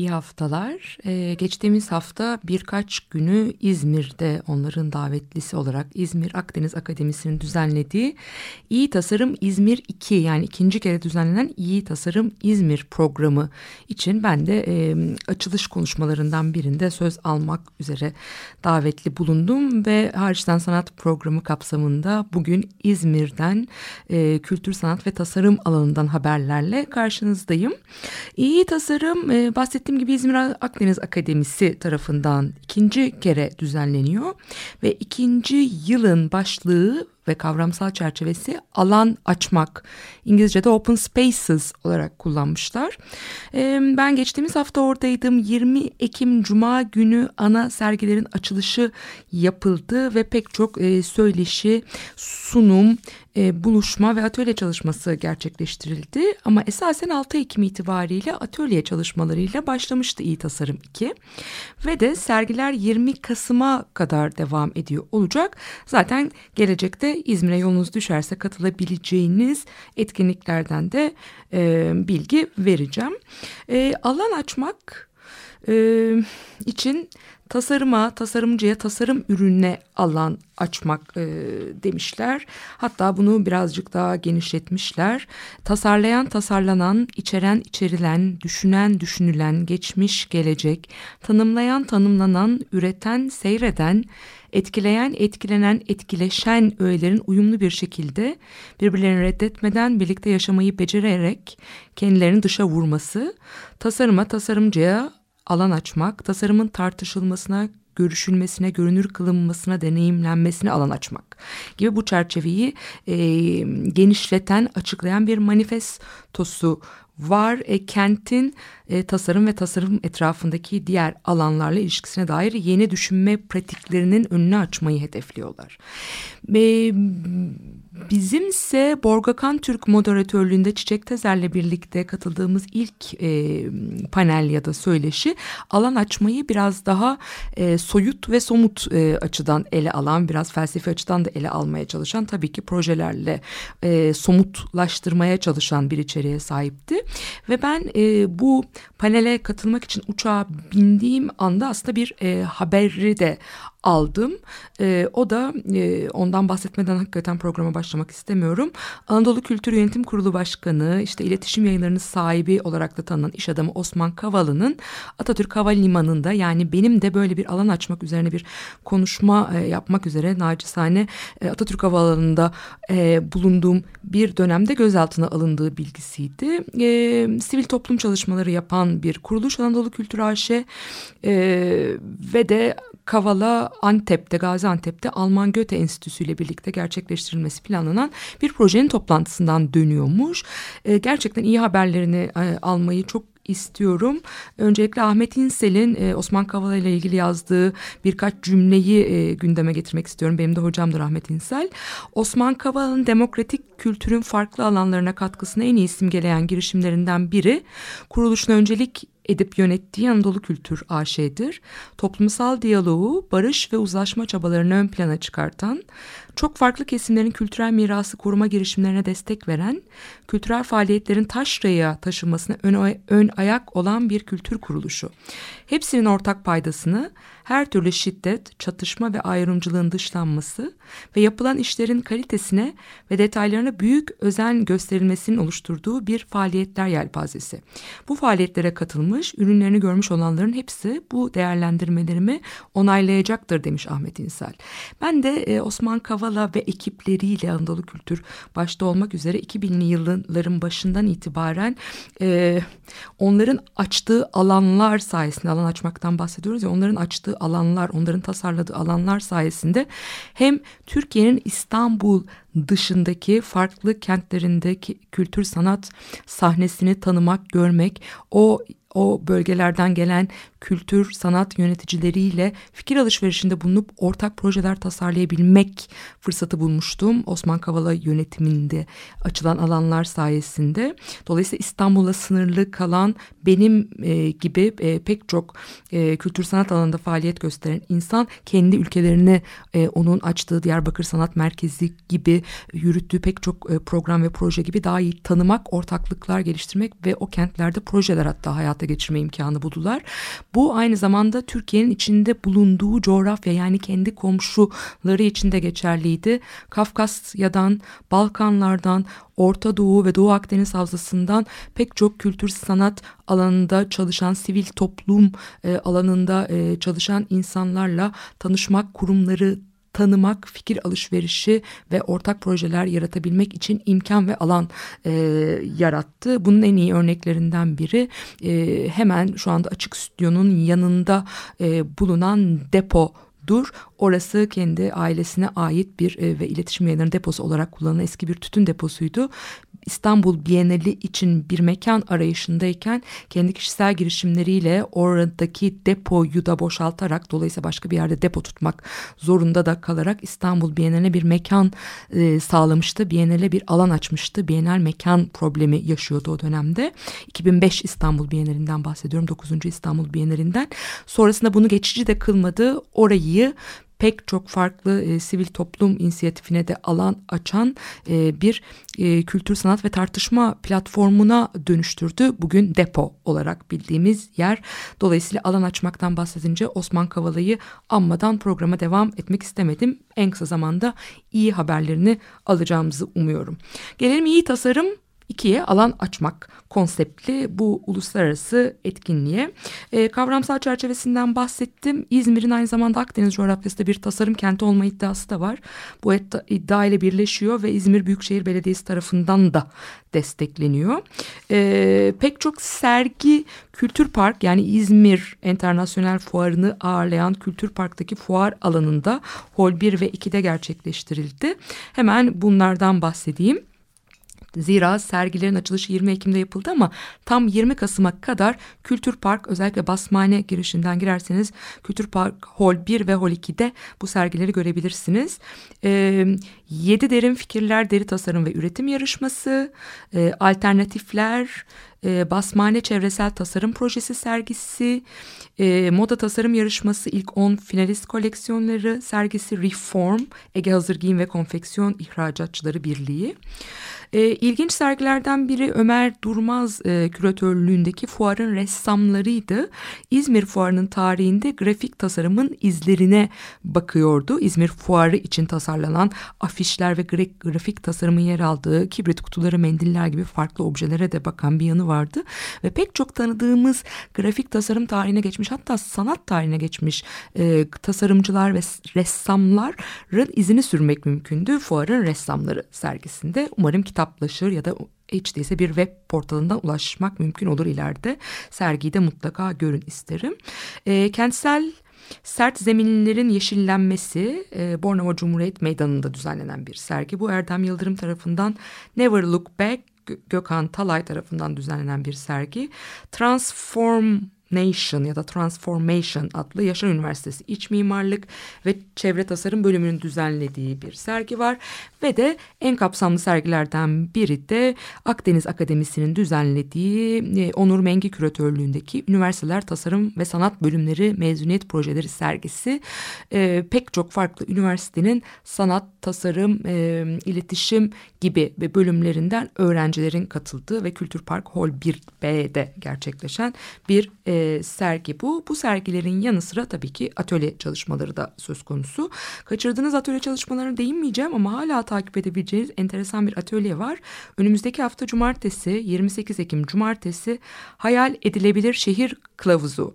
İyi haftalar. Ee, geçtiğimiz hafta birkaç günü İzmir'de onların davetlisi olarak İzmir Akdeniz Akademisi'nin düzenlediği İyi Tasarım İzmir 2 yani ikinci kere düzenlenen İyi Tasarım İzmir programı için ben de e, açılış konuşmalarından birinde söz almak üzere davetli bulundum ve hariçten sanat programı kapsamında bugün İzmir'den e, kültür sanat ve tasarım alanından haberlerle karşınızdayım. İyi Tasarım e, bahsettiğim gibi İzmir Akdeniz Akademisi tarafından ikinci kere düzenleniyor ve ikinci yılın başlığı ve kavramsal çerçevesi alan açmak. İngilizce'de open spaces olarak kullanmışlar. Ben geçtiğimiz hafta oradaydım. 20 Ekim Cuma günü ana sergilerin açılışı yapıldı ve pek çok e, söyleşi, sunum, e, buluşma ve atölye çalışması gerçekleştirildi. Ama esasen 6 Ekim itibariyle atölye çalışmalarıyla başlamıştı İyi Tasarım 2. Ve de sergiler 20 Kasım'a kadar devam ediyor olacak. Zaten gelecekte İzmir'e yolunuz düşerse katılabileceğiniz etkinliklerden de e, bilgi vereceğim. E, alan açmak e, için tasarıma, tasarımcıya, tasarım ürününe alan açmak e, demişler. Hatta bunu birazcık daha genişletmişler. Tasarlayan, tasarlanan, içeren, içerilen, düşünen, düşünülen, geçmiş, gelecek, tanımlayan, tanımlanan, üreten, seyreden, etkileyen, etkilenen, etkileşen öğelerin uyumlu bir şekilde birbirlerini reddetmeden birlikte yaşamayı becererek kendilerini dışa vurması, tasarıma, tasarımcıya alan açmak, tasarımın tartışılmasına, görüşülmesine, görünür kılınmasına, deneyimlenmesine alan açmak gibi bu çerçeveyi e, genişleten, açıklayan bir manifestosu var. E, kentin e, tasarım ve tasarım etrafındaki diğer alanlarla ilişkisine dair yeni düşünme pratiklerinin önünü açmayı hedefliyorlar. E, bizimse Borgakan Türk moderatörlüğünde Çiçek Tezer'le birlikte katıldığımız ilk e, panel ya da söyleşi alan açmayı biraz daha e, soyut ve somut e, açıdan ele alan, biraz felsefi açıdan da ele almaya çalışan tabii ki projelerle e, somutlaştırmaya çalışan bir içeriğe sahipti. Ve ben e, bu panele katılmak için uçağa bindiğim anda aslında bir e, haberi de aldım. E, o da e, ondan bahsetmeden hakikaten programa başlamak istemiyorum. Anadolu Kültür Yönetim Kurulu Başkanı, işte iletişim yayınlarının sahibi olarak da tanınan iş adamı Osman Kavalı'nın Atatürk Havalimanı'nda yani benim de böyle bir alan açmak üzerine bir konuşma e, yapmak üzere nacizane e, Atatürk Havaalanı'nda e, bulunduğum bir dönemde gözaltına alındığı bilgisiydi. E, sivil toplum çalışmaları yapan bir kuruluş Anadolu Kültür AŞ e, ve de Kavala Antep'te, Gaziantep'te Alman Göte Enstitüsü ile birlikte gerçekleştirilmesi planlanan bir projenin toplantısından dönüyormuş. E, gerçekten iyi haberlerini e, almayı çok istiyorum. Öncelikle Ahmet İnsel'in e, Osman Kavala ile ilgili yazdığı birkaç cümleyi e, gündeme getirmek istiyorum. Benim de hocamdır Ahmet İnsel. Osman Kavala'nın demokratik kültürün farklı alanlarına katkısını en iyi simgeleyen girişimlerinden biri kuruluşuna öncelik edip yönettiği Anadolu Kültür AŞ'dir. Toplumsal diyaloğu, barış ve uzlaşma çabalarını ön plana çıkartan, çok farklı kesimlerin kültürel mirası koruma girişimlerine destek veren, kültürel faaliyetlerin taşraya taşınmasına ön, ön ayak olan bir kültür kuruluşu. Hepsinin ortak paydasını her türlü şiddet, çatışma ve ayrımcılığın dışlanması ve yapılan işlerin kalitesine ve detaylarına büyük özen gösterilmesinin oluşturduğu bir faaliyetler yelpazesi. Bu faaliyetlere katılmış. Ürünlerini görmüş olanların hepsi bu değerlendirmelerimi onaylayacaktır demiş Ahmet İnsel. Ben de e, Osman Kavala ve ekipleriyle Anadolu Kültür başta olmak üzere 2000'li yılların başından itibaren e, onların açtığı alanlar sayesinde alan açmaktan bahsediyoruz ya onların açtığı alanlar, onların tasarladığı alanlar sayesinde hem Türkiye'nin İstanbul dışındaki farklı kentlerindeki kültür sanat sahnesini tanımak, görmek, o o bölgelerden gelen kültür sanat yöneticileriyle fikir alışverişinde bulunup ortak projeler tasarlayabilmek fırsatı bulmuştum. Osman Kavala yönetiminde açılan alanlar sayesinde. Dolayısıyla İstanbul'a sınırlı kalan benim e, gibi e, pek çok e, kültür sanat alanında faaliyet gösteren insan kendi ülkelerine e, onun açtığı Diyarbakır Sanat Merkezi gibi yürüttüğü pek çok e, program ve proje gibi daha iyi tanımak, ortaklıklar geliştirmek ve o kentlerde projeler hatta hayata geçirme imkanı buldular. Bu aynı zamanda Türkiye'nin içinde bulunduğu coğrafya yani kendi komşuları için de geçerliydi. Kafkasya'dan, Balkanlardan, Orta Doğu ve Doğu Akdeniz Havzası'ndan pek çok kültür sanat alanında çalışan sivil toplum e, alanında e, çalışan insanlarla tanışmak, kurumları tanımak, fikir alışverişi ve ortak projeler yaratabilmek için imkan ve alan e, yarattı. Bunun en iyi örneklerinden biri e, hemen şu anda Açık Stüdyo'nun yanında e, bulunan depo dur. Orası kendi ailesine ait bir e, ve iletişim yayınlarının deposu olarak kullanılan eski bir tütün deposuydu. İstanbul Bienali için bir mekan arayışındayken kendi kişisel girişimleriyle oradaki depoyu da boşaltarak dolayısıyla başka bir yerde depo tutmak zorunda da kalarak İstanbul Bienaline bir mekan e, sağlamıştı. Bienale bir alan açmıştı. Bienal mekan problemi yaşıyordu o dönemde. 2005 İstanbul Bienalinden bahsediyorum. 9. İstanbul Bienalinden. Sonrasında bunu geçici de kılmadı. Orayı pek çok farklı e, sivil toplum inisiyatifine de alan açan e, bir e, kültür sanat ve tartışma platformuna dönüştürdü. Bugün depo olarak bildiğimiz yer. Dolayısıyla alan açmaktan bahsedince Osman Kavala'yı anmadan programa devam etmek istemedim. En kısa zamanda iyi haberlerini alacağımızı umuyorum. Gelelim iyi tasarım ikiye alan açmak konseptli bu uluslararası etkinliğe. E, kavramsal çerçevesinden bahsettim. İzmir'in aynı zamanda Akdeniz coğrafyasında bir tasarım kenti olma iddiası da var. Bu iddia ile birleşiyor ve İzmir Büyükşehir Belediyesi tarafından da destekleniyor. E, pek çok sergi Kültür Park yani İzmir Enternasyonel Fuarı'nı ağırlayan Kültür Park'taki fuar alanında Hol 1 ve 2'de gerçekleştirildi. Hemen bunlardan bahsedeyim. Zira sergilerin açılışı 20 Ekim'de yapıldı ama tam 20 Kasım'a kadar Kültür Park özellikle Basmane girişinden girerseniz Kültür Park Hall 1 ve Hall 2'de bu sergileri görebilirsiniz. E, 7 derin fikirler, deri tasarım ve üretim yarışması, e, alternatifler, e, Basmane Çevresel Tasarım Projesi sergisi, e, Moda Tasarım Yarışması ilk 10 finalist koleksiyonları sergisi Reform, Ege Hazır Giyim ve Konfeksiyon İhracatçıları Birliği. E, ilginç sergilerden biri Ömer Durmaz e, küratörlüğündeki fuarın ressamlarıydı. İzmir Fuarı'nın tarihinde grafik tasarımın izlerine bakıyordu. İzmir Fuarı için tasarlanan afişler ve grafik tasarımın yer aldığı kibrit kutuları, mendiller gibi farklı objelere de bakan bir yanı vardı. Ve pek çok tanıdığımız grafik tasarım tarihine geçmiş hatta sanat tarihine geçmiş e, tasarımcılar ve ressamların izini sürmek mümkündü. Fuarın ressamları sergisinde. Umarım kitap kitaplaşır ya da hiç değilse bir web portalından ulaşmak mümkün olur ileride. Sergiyi de mutlaka görün isterim. E, kentsel Sert zeminlerin yeşillenmesi e, Bornova Cumhuriyet Meydanı'nda düzenlenen bir sergi. Bu Erdem Yıldırım tarafından Never Look Back Gökhan Talay tarafından düzenlenen bir sergi. Transform Nation ya da Transformation adlı Yaşar Üniversitesi İç Mimarlık ve Çevre Tasarım bölümünün düzenlediği bir sergi var. Ve de en kapsamlı sergilerden biri de Akdeniz Akademisi'nin düzenlediği e, Onur Mengi küratörlüğündeki Üniversiteler Tasarım ve Sanat Bölümleri Mezuniyet Projeleri sergisi. E, pek çok farklı üniversitenin sanat, tasarım, e, iletişim gibi bölümlerinden öğrencilerin katıldığı ve Kültür Park Hall 1B'de gerçekleşen bir e, sergi bu. Bu sergilerin yanı sıra tabii ki atölye çalışmaları da söz konusu. Kaçırdığınız atölye çalışmalarına değinmeyeceğim ama hala takip edebileceğiniz enteresan bir atölye var. Önümüzdeki hafta cumartesi 28 Ekim cumartesi Hayal Edilebilir Şehir Kılavuzu.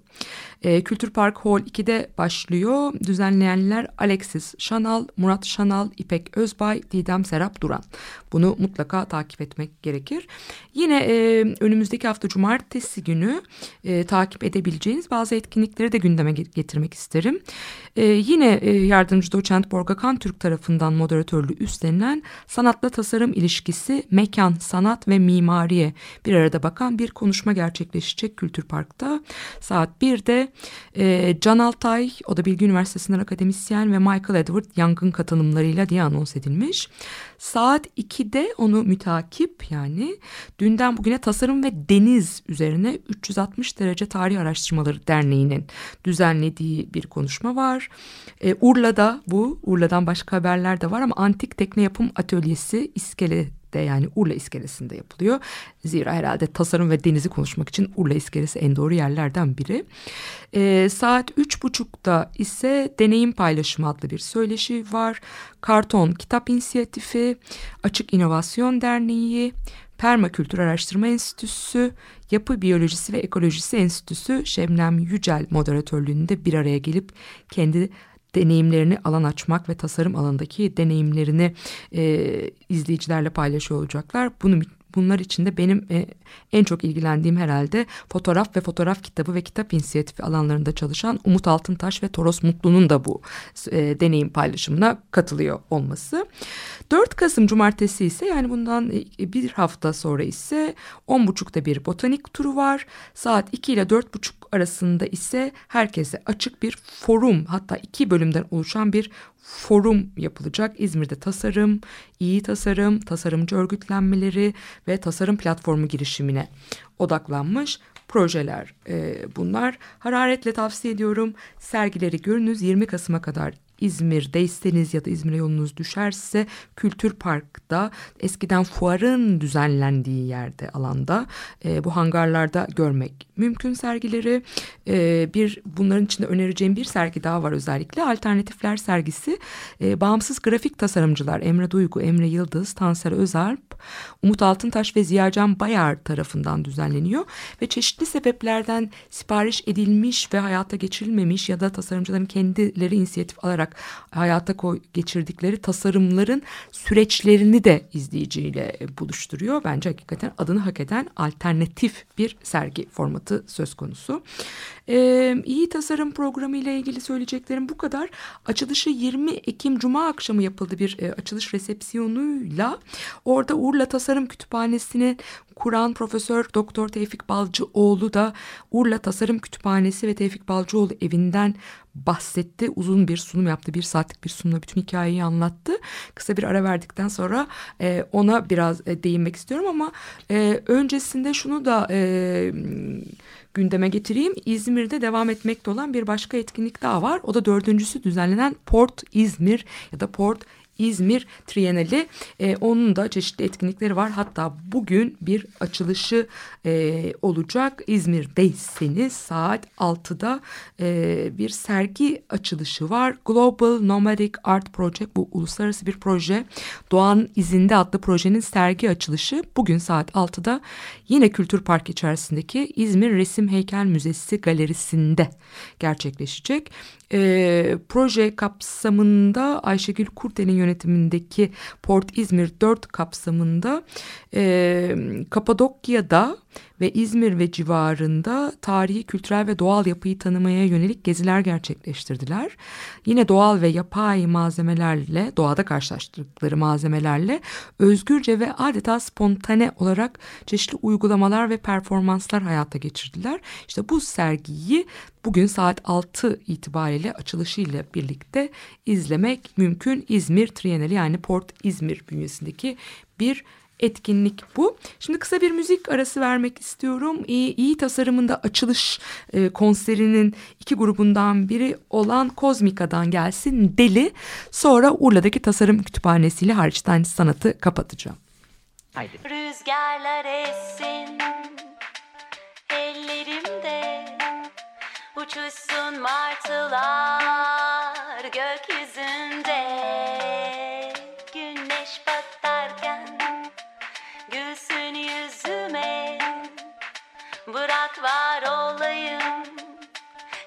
E, Kültür Park Hall 2'de başlıyor. Düzenleyenler Alexis Şanal, Murat Şanal, İpek Özbay, Didem Serap Duran. Bunu mutlaka takip etmek gerekir. Yine e, önümüzdeki hafta cumartesi günü e, takip edebileceğiniz bazı etkinlikleri de gündeme getirmek isterim. E, yine e, yardımcı doçent Borga Kan Türk tarafından moderatörlüğü üstlenilen sanatla tasarım ilişkisi mekan, sanat ve mimariye bir arada bakan bir konuşma gerçekleşecek Kültür Park'ta. Saat 1'de e, Can Altay, o da Bilgi Üniversitesi'nden akademisyen ve Michael Edward Young'ın katılımlarıyla diye anons edilmiş. Saat 2'de onu mütakip yani dünden bugüne tasarım ve deniz üzerine 360 derece tarih araştırmaları derneğinin düzenlediği bir konuşma var. E, Urla'da bu Urla'dan başka haberler de var ama antik tekne yapım atölyesi iskele de yani Urla iskelesinde yapılıyor. Zira herhalde tasarım ve denizi konuşmak için Urla iskelesi en doğru yerlerden biri. E, saat üç buçukta ise deneyim paylaşımı adlı bir söyleşi var. Karton Kitap İnisiyatifi, Açık İnovasyon Derneği, Permakültür Araştırma Enstitüsü, Yapı Biyolojisi ve Ekolojisi Enstitüsü Şebnem Yücel moderatörlüğünde bir araya gelip kendi deneyimlerini alan açmak ve tasarım alanındaki deneyimlerini e, izleyicilerle paylaşıyor olacaklar. Bunu Bunlar içinde benim e, en çok ilgilendiğim herhalde fotoğraf ve fotoğraf kitabı ve kitap inisiyatifi alanlarında çalışan Umut Altıntaş ve Toros Mutlu'nun da bu e, deneyim paylaşımına katılıyor olması. 4 Kasım Cumartesi ise yani bundan e, bir hafta sonra ise 10.30'da bir botanik turu var. Saat 2 ile 4.30 arasında ise herkese açık bir forum hatta iki bölümden oluşan bir forum yapılacak. İzmir'de tasarım, iyi tasarım, tasarımcı örgütlenmeleri ve tasarım platformu girişimine odaklanmış projeler e, bunlar. Hararetle tavsiye ediyorum. Sergileri görünüz 20 Kasım'a kadar İzmir'deyseniz ya da İzmir'e yolunuz düşerse Kültür Park'ta eskiden fuarın düzenlendiği yerde alanda e, bu hangarlarda görmek mümkün sergileri. E, bir bunların içinde önereceğim bir sergi daha var özellikle alternatifler sergisi. E, bağımsız grafik tasarımcılar Emre Duygu, Emre Yıldız, Tanser Özalp, Umut Altıntaş ve Ziyacan Bayar tarafından düzenleniyor ve çeşitli sebeplerden sipariş edilmiş ve hayata geçirilmemiş ya da tasarımcıların kendileri inisiyatif alarak hayata koy, geçirdikleri tasarımların süreçlerini de izleyiciyle e, buluşturuyor. Bence hakikaten adını hak eden alternatif bir sergi formatı söz konusu. Ee, iyi tasarım programı ile ilgili söyleyeceklerim bu kadar. Açılışı 20 Ekim Cuma akşamı yapıldı bir e, açılış resepsiyonuyla. Orada Urla Tasarım Kütüphanesi'nin kuran Profesör Doktor Tevfik Balcıoğlu da Urla Tasarım Kütüphanesi ve Tevfik Balcıoğlu evinden bahsetti. Uzun bir sunum yaptı. Bir saatlik bir sunumla bütün hikayeyi anlattı. Kısa bir ara verdikten sonra e, ona biraz e, değinmek istiyorum ama e, öncesinde şunu da e, gündeme getireyim. İzmir'de devam etmekte olan bir başka etkinlik daha var. O da dördüncüsü düzenlenen Port İzmir ya da Port İzmir Trienali. E, onun da çeşitli etkinlikleri var. Hatta bugün bir açılışı e, olacak. İzmir'deyseniz saat 6'da e, bir sergi açılışı var. Global Nomadic Art Project bu uluslararası bir proje. Doğan İzinde adlı projenin sergi açılışı bugün saat 6'da yine Kültür Park içerisindeki İzmir Resim Heykel Müzesi galerisinde gerçekleşecek. E, proje kapsamında Ayşegül Kurtel'in yönetimindeki Port İzmir 4 kapsamında e, Kapadokya'da ve İzmir ve civarında tarihi, kültürel ve doğal yapıyı tanımaya yönelik geziler gerçekleştirdiler. Yine doğal ve yapay malzemelerle, doğada karşılaştırdıkları malzemelerle özgürce ve adeta spontane olarak çeşitli uygulamalar ve performanslar hayata geçirdiler. İşte bu sergiyi bugün saat 6 itibariyle açılışıyla birlikte izlemek mümkün. İzmir Trienali yani Port İzmir bünyesindeki bir etkinlik bu. Şimdi kısa bir müzik arası vermek istiyorum. İyi, iyi tasarımında açılış e, konserinin iki grubundan biri olan Kozmika'dan gelsin Deli. Sonra Urla'daki tasarım kütüphanesiyle hariçten sanatı kapatacağım. Haydi. Rüzgarlar essin ellerimde Uçuşsun martılar gökyüzünde Güneş batarken gülsün yüzüme Bırak var olayım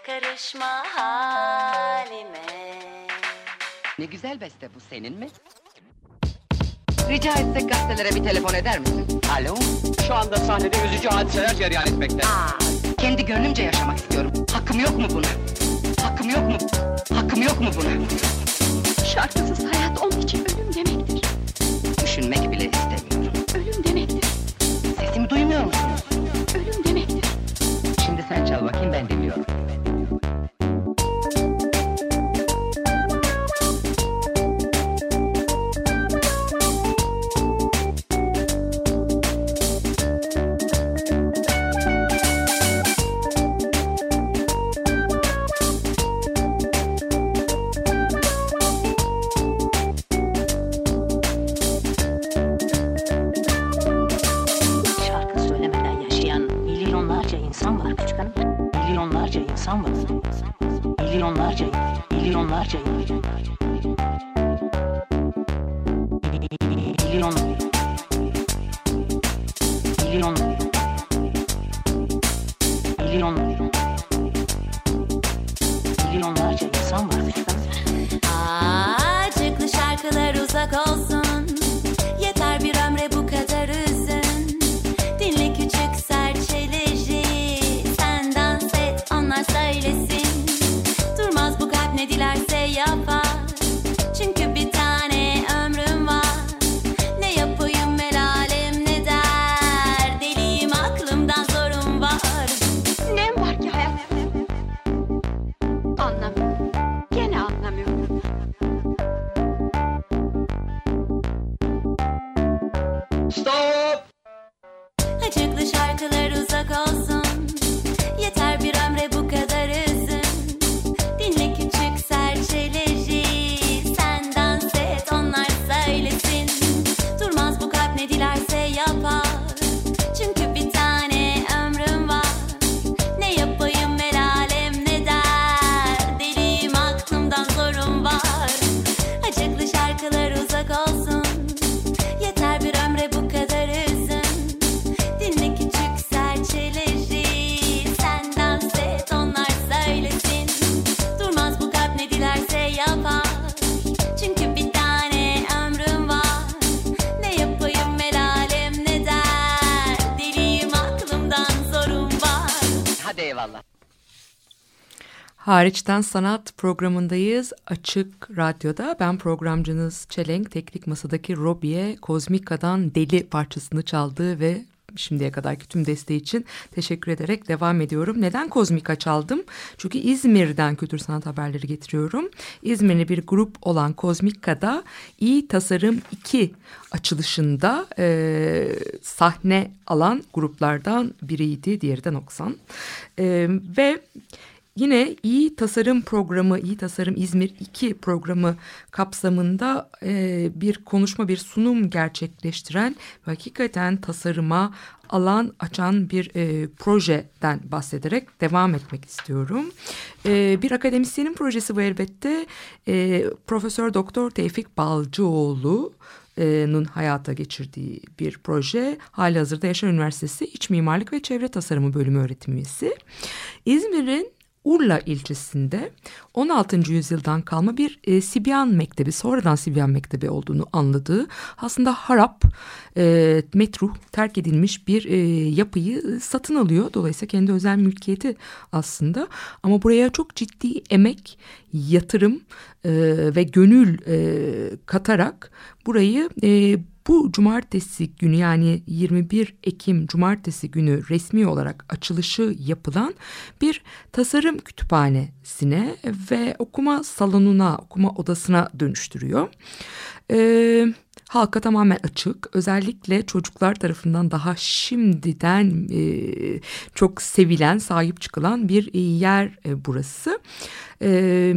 karışma halime Ne güzel beste bu senin mi? Rica etsek gazetelere bir telefon eder misin? Alo? Şu anda sahnede üzücü hadiseler cereyan etmekte. Aa, kendi gönlümce yaşamak istiyorum. Hakkım yok mu buna? Hakkım yok mu? Hakkım yok mu buna? Şarkısız hayat onun için ölüm demektir. Düşünmek bile istemiyorum. Hariçten Sanat programındayız. Açık Radyo'da ben programcınız Çelenk Teknik Masa'daki Robi'ye Kozmika'dan Deli parçasını çaldı ve şimdiye kadarki tüm desteği için teşekkür ederek devam ediyorum. Neden Kozmika çaldım? Çünkü İzmir'den kültür sanat haberleri getiriyorum. İzmirli bir grup olan Kozmika'da İyi Tasarım 2 açılışında e, sahne alan gruplardan biriydi. Diğeri de Noksan. E, ve Yine İyi Tasarım Programı, İyi Tasarım İzmir 2 programı kapsamında e, bir konuşma, bir sunum gerçekleştiren ve hakikaten tasarıma alan açan bir e, projeden bahsederek devam etmek istiyorum. E, bir akademisyenin projesi bu elbette. E, Profesör Doktor Tevfik Balcıoğlu Nun hayata geçirdiği bir proje. Hali hazırda Yaşar Üniversitesi İç Mimarlık ve Çevre Tasarımı Bölümü öğretim üyesi. İzmir'in Urla ilçesinde 16. yüzyıldan kalma bir e, Sibyan Mektebi, sonradan Sibyan Mektebi olduğunu anladığı aslında harap, e, metruh, terk edilmiş bir e, yapıyı satın alıyor. Dolayısıyla kendi özel mülkiyeti aslında ama buraya çok ciddi emek, yatırım e, ve gönül e, katarak burayı e, bu cumartesi günü yani 21 Ekim cumartesi günü resmi olarak açılışı yapılan bir tasarım kütüphanesine ve okuma salonuna, okuma odasına dönüştürüyor. Ee, halka tamamen açık. Özellikle çocuklar tarafından daha şimdiden e, çok sevilen, sahip çıkılan bir yer e, burası. E,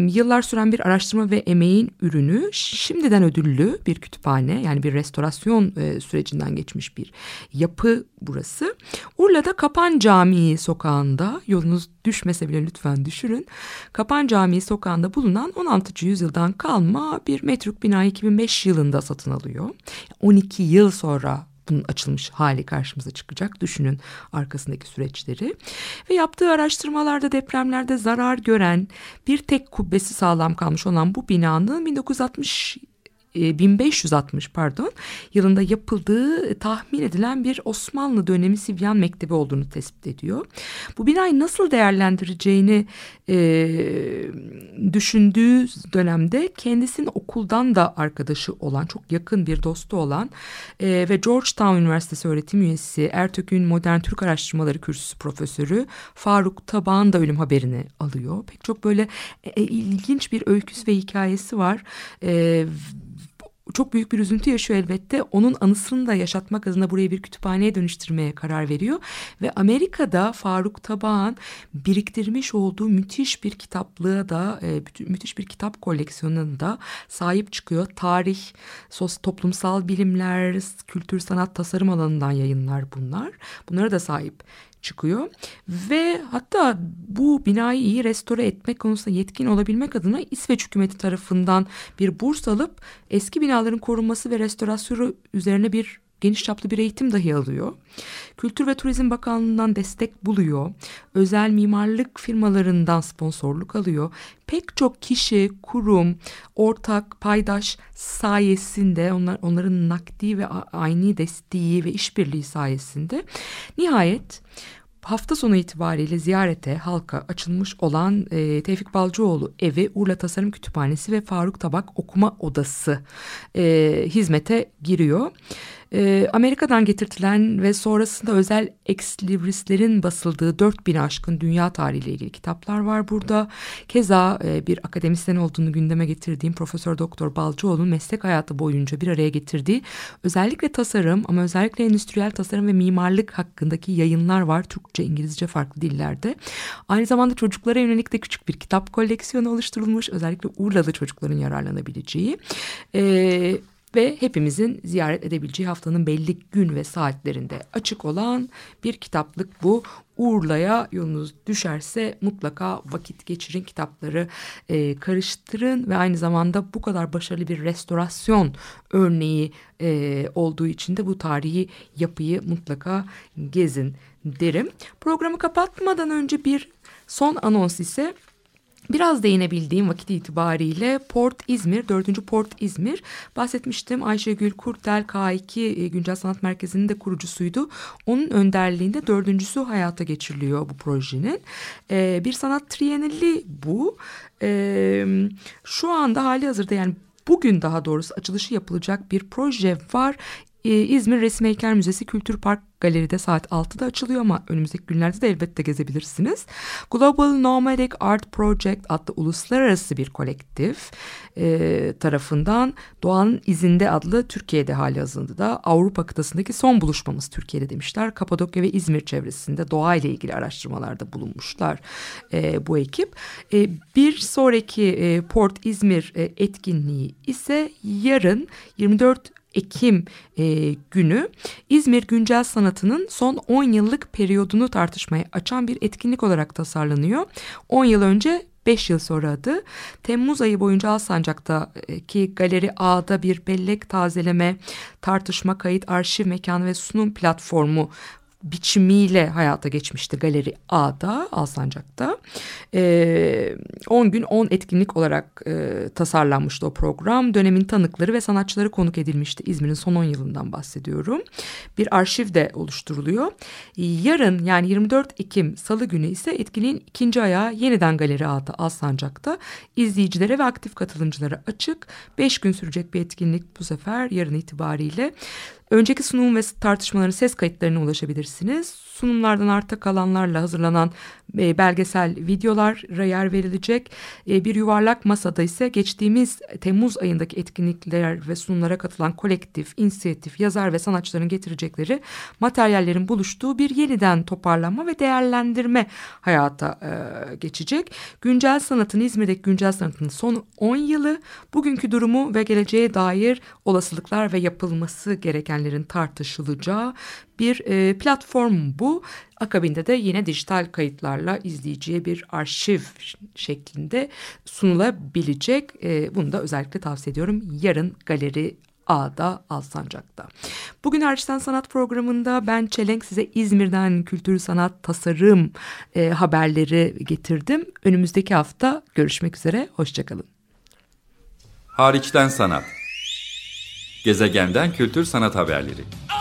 yıllar süren bir araştırma ve emeğin ürünü şimdiden ödüllü bir kütüphane yani bir restorasyon e, sürecinden geçmiş bir yapı burası. Urla'da Kapan Camii sokağında yolunuz düşmese bile lütfen düşürün. Kapan Camii sokağında bulunan 16. yüzyıldan kalma bir metruk bina 2005 yılında satın alıyor. 12 yıl sonra bunun açılmış hali karşımıza çıkacak. Düşünün arkasındaki süreçleri. Ve yaptığı araştırmalarda depremlerde zarar gören bir tek kubbesi sağlam kalmış olan bu binanın 1960 1560 e, pardon yılında yapıldığı tahmin edilen bir Osmanlı dönemi Sivyan Mektebi olduğunu tespit ediyor. Bu binayı nasıl değerlendireceğini e, düşündüğü dönemde kendisinin okuldan da arkadaşı olan çok yakın bir dostu olan e, ve Georgetown Üniversitesi öğretim üyesi Ertök'ün Modern Türk Araştırmaları Kürsüsü profesörü Faruk Tabağ'ın da ölüm haberini alıyor. Pek çok böyle e, ilginç bir öyküsü ve hikayesi var. E, çok büyük bir üzüntü yaşıyor elbette. Onun anısını da yaşatmak adına burayı bir kütüphaneye dönüştürmeye karar veriyor. Ve Amerika'da Faruk Tabağan biriktirmiş olduğu müthiş bir kitaplığa da e, müthiş bir kitap koleksiyonuna da sahip çıkıyor. Tarih, sos, toplumsal bilimler, kültür, sanat, tasarım alanından yayınlar bunlar. Bunlara da sahip çıkıyor. Ve hatta bu binayı iyi restore etmek konusunda yetkin olabilmek adına İsveç hükümeti tarafından bir burs alıp eski binaların korunması ve restorasyonu üzerine bir geniş çaplı bir eğitim dahi alıyor. Kültür ve Turizm Bakanlığı'ndan destek buluyor. Özel mimarlık firmalarından sponsorluk alıyor. Pek çok kişi, kurum, ortak, paydaş sayesinde onlar, onların nakdi ve aynı desteği ve işbirliği sayesinde nihayet hafta sonu itibariyle ziyarete halka açılmış olan e, Tevfik Balcıoğlu evi Urla Tasarım Kütüphanesi ve Faruk Tabak Okuma Odası e, hizmete giriyor. E, Amerika'dan getirtilen ve sonrasında özel ekslibrislerin basıldığı 4000 aşkın dünya tarihiyle ilgili kitaplar var burada. Keza e, bir akademisyen olduğunu gündeme getirdiğim Profesör Doktor Balcıoğlu'nun meslek hayatı boyunca bir araya getirdiği özellikle tasarım ama özellikle endüstriyel tasarım ve mimarlık hakkındaki yayınlar var. Türkçe, İngilizce farklı dillerde. Aynı zamanda çocuklara yönelik de küçük bir kitap koleksiyonu oluşturulmuş. Özellikle Urlalı çocukların yararlanabileceği. E, ve hepimizin ziyaret edebileceği haftanın belli gün ve saatlerinde açık olan bir kitaplık bu. Urla'ya yolunuz düşerse mutlaka vakit geçirin kitapları e, karıştırın ve aynı zamanda bu kadar başarılı bir restorasyon örneği e, olduğu için de bu tarihi yapıyı mutlaka gezin derim. Programı kapatmadan önce bir son anons ise Biraz değinebildiğim vakit itibariyle Port İzmir, 4. Port İzmir. Bahsetmiştim Ayşegül Kurtel K2 e, Güncel Sanat Merkezi'nin de kurucusuydu. Onun önderliğinde dördüncüsü hayata geçiriliyor bu projenin. Ee, bir sanat triyenali bu. Ee, şu anda hali hazırda yani bugün daha doğrusu açılışı yapılacak bir proje var. Ee, İzmir Resim Heykel Müzesi Kültür Park Galeride saat 6'da açılıyor ama önümüzdeki günlerde de elbette gezebilirsiniz. Global Nomadic Art Project adlı uluslararası bir kolektif e, tarafından Doğanın İzinde adlı Türkiye'de hali hazırda Avrupa kıtasındaki son buluşmamız Türkiye'de demişler. Kapadokya ve İzmir çevresinde doğa ile ilgili araştırmalarda bulunmuşlar e, bu ekip. E, bir sonraki e, Port İzmir e, etkinliği ise yarın 24 Ekim e, günü İzmir Güncel Sanatı'nın son 10 yıllık periyodunu tartışmaya açan bir etkinlik olarak tasarlanıyor. 10 yıl önce 5 yıl sonra adı Temmuz ayı boyunca Alsancak'taki Galeri A'da bir bellek tazeleme, tartışma, kayıt, arşiv mekanı ve sunum platformu biçimiyle hayata geçmişti Galeri A'da, Alsancak'ta. 10 ee, gün 10 etkinlik olarak e, tasarlanmıştı o program. Dönemin tanıkları ve sanatçıları konuk edilmişti. İzmir'in son 10 yılından bahsediyorum. Bir arşiv de oluşturuluyor. Yarın yani 24 Ekim Salı günü ise etkinliğin ikinci ayağı yeniden Galeri A'da, Alsancak'ta. izleyicilere ve aktif katılımcılara açık. 5 gün sürecek bir etkinlik bu sefer yarın itibariyle. Önceki sunum ve tartışmaların ses kayıtlarına ulaşabilirsiniz. Sunumlardan arta kalanlarla hazırlanan e, belgesel videolara yer verilecek. E, bir yuvarlak masada ise geçtiğimiz Temmuz ayındaki etkinlikler ve sunumlara katılan kolektif, inisiyatif, yazar ve sanatçıların getirecekleri materyallerin buluştuğu bir yeniden toparlanma ve değerlendirme hayata e, geçecek. Güncel sanatın İzmir'deki güncel sanatın son 10 yılı bugünkü durumu ve geleceğe dair olasılıklar ve yapılması gerekenlerin tartışılacağı bir platform bu. Akabinde de yine dijital kayıtlarla izleyiciye bir arşiv şeklinde sunulabilecek. E, bunu da özellikle tavsiye ediyorum. Yarın galeri A'da Alsancak'ta. Bugün Harçtan Sanat programında ben Çelenk size İzmir'den kültür, sanat, tasarım e, haberleri getirdim. Önümüzdeki hafta görüşmek üzere, hoşçakalın. Hariçten sanat. Gezegenden kültür sanat haberleri. Okay,